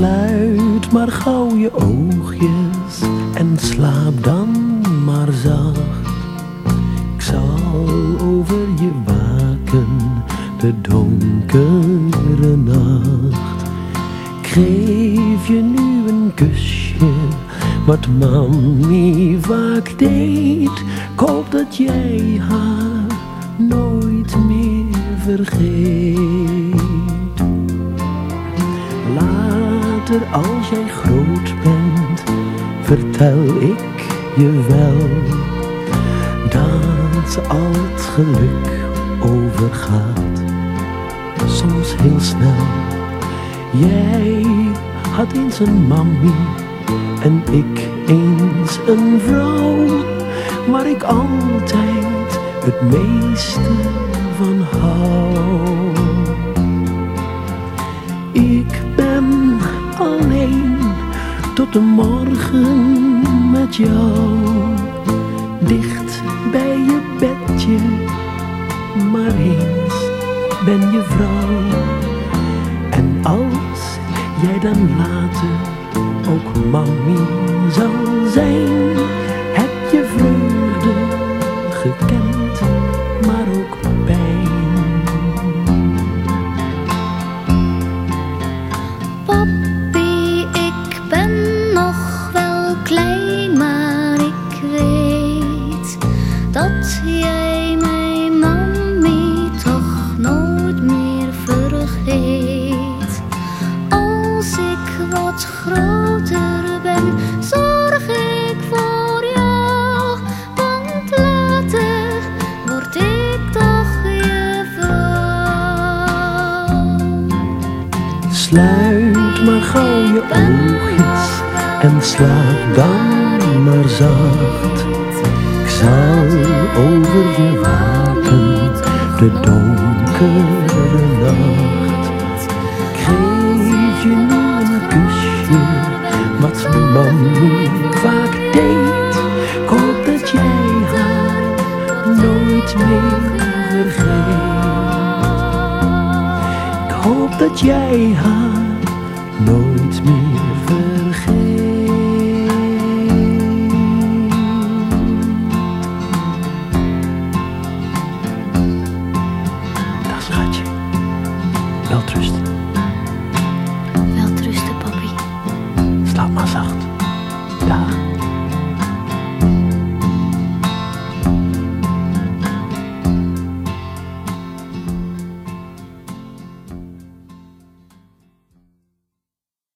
Sluit maar gauw je oogjes en slaap dan maar zacht. Ik zal over je waken de donkere nacht. Ik geef je nu een kusje, wat mami vaak deed. Ik hoop dat jij haar nooit meer vergeet. Als jij groot bent, vertel ik je wel dat al het geluk overgaat. Soms heel snel. Jij had eens een mammy en ik eens een vrouw, waar ik altijd het meeste van hou. Ik alleen tot de morgen met jou, dicht bij je bedje, maar eens ben je vrouw. En als jij dan later ook mami zal zijn, Sluit maar gauw je oogjes en slaap dan maar zacht. Ik zal over je waken de donkere nacht. Ik geef je nu een kusje, wat mijn mami vaak deed. Ik hoop dat jij haar nooit meer dat jij haar nooit meer vergeet. Dag schatje, wel trusten. Wel trusten, papi. Slaap maar zacht.